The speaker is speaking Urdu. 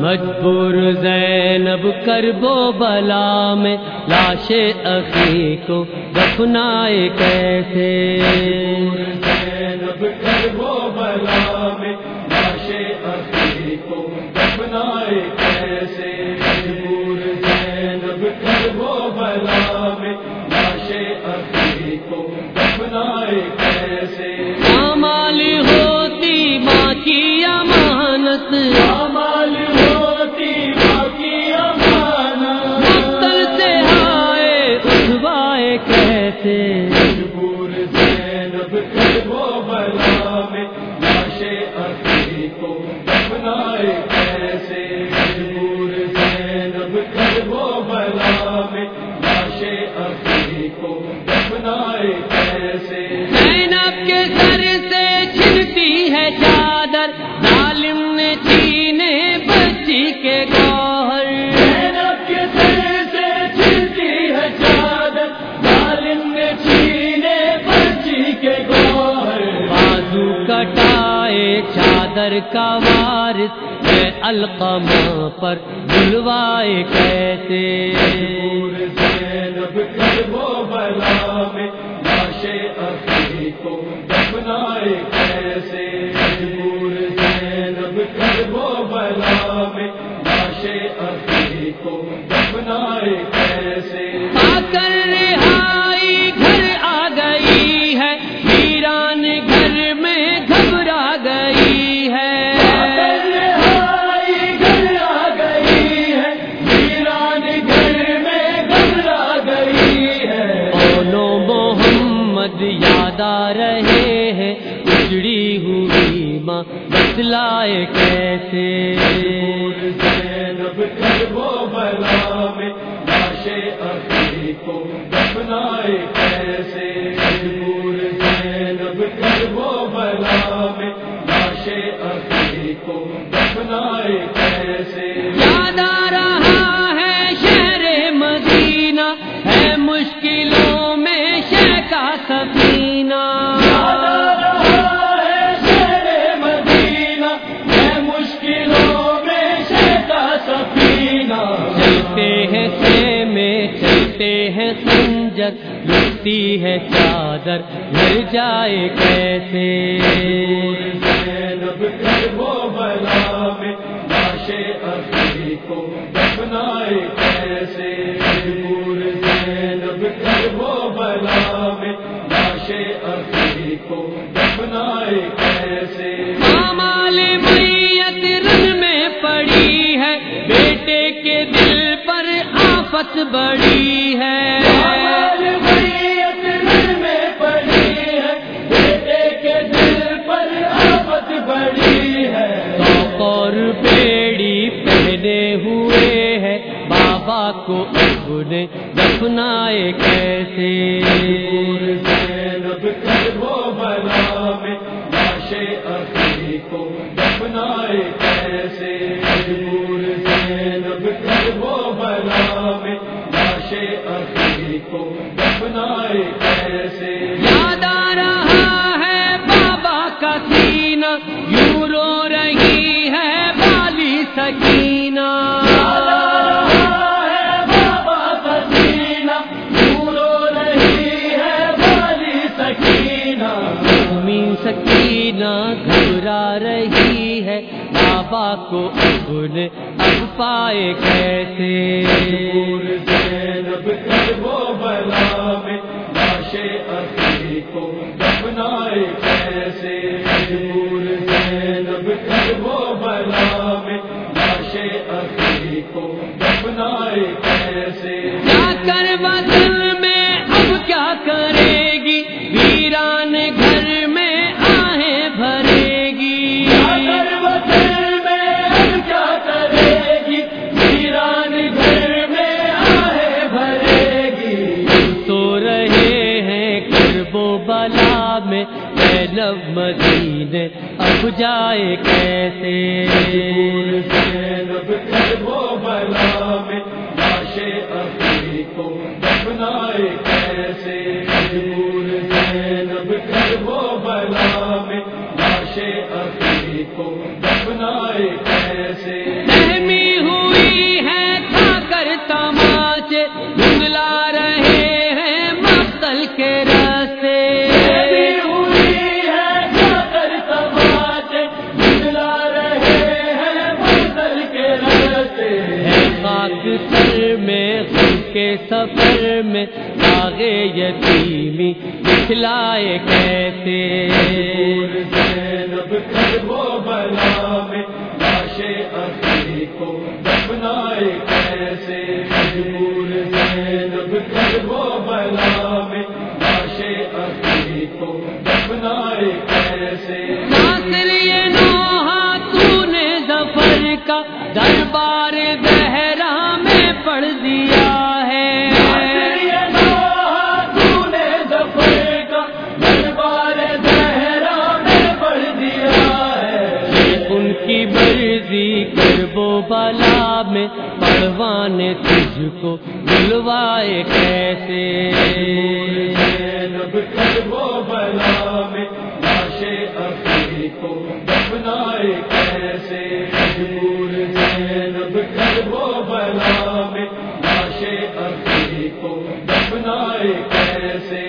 مجبور زینب کر بو بلا میں لاش اخی کو دفنائے کیسے؟ زینب کر بو بلا زینب کے سر سے چھنتی ہے چادر، ظالم نے چھینے بچی کے گوہر۔ زینب کے سر سے چھلتی ہے چادر، ظالم نے چھینے بچی کے گوہر۔ بازو کٹائے چادر۔ کا وارث ہے القمہ پر بلوائے کیسے؟ محمد یاد آ رہے ہیں، اجڑی ہوئی ماں، بتلائے کیسے؟ زینب کر وہ بلا میں لاش اخی کو دفنائے کیسے؟ مجبور زینب کر وہ بلا میں لاش اخی کو دفنائے کیسے؟ سنجر لٹتی ہے چادر گھر جائے کیسے؟ زینب بلا میں کو دفنائے کیسے؟ مجبور بلا میں لاش اخی کو دفنائے کیسے؟ کو اب نے دفنائے کیسے؟ زینب وہ بلا میں اخی کو دفنائے کیسے؟ مجبور وہ رہی ہے۔ بابا کو اب اب پائے کیسے زینب وہ بلا میں کو دفنائے کیسے؟ وہ بلا میں زینب مدینے۔ اب جائے کیسے؟ زینب وہ بلا میں کو کیسے؟ خاک سر میں خود کے سفر میں آگے یتیمی کھلائے کیسے؟ زینب وہ بلا میں کو دفنائے کیسے؟ مرضی کربو بلا میں پروان تجھ کو بلوائے کیسے؟ بلا میں لاش ابھی کو دفنائے کیسے؟ مجبور زینب کر وہ بلا میں لاش ابھی کو دفنائے کیسے؟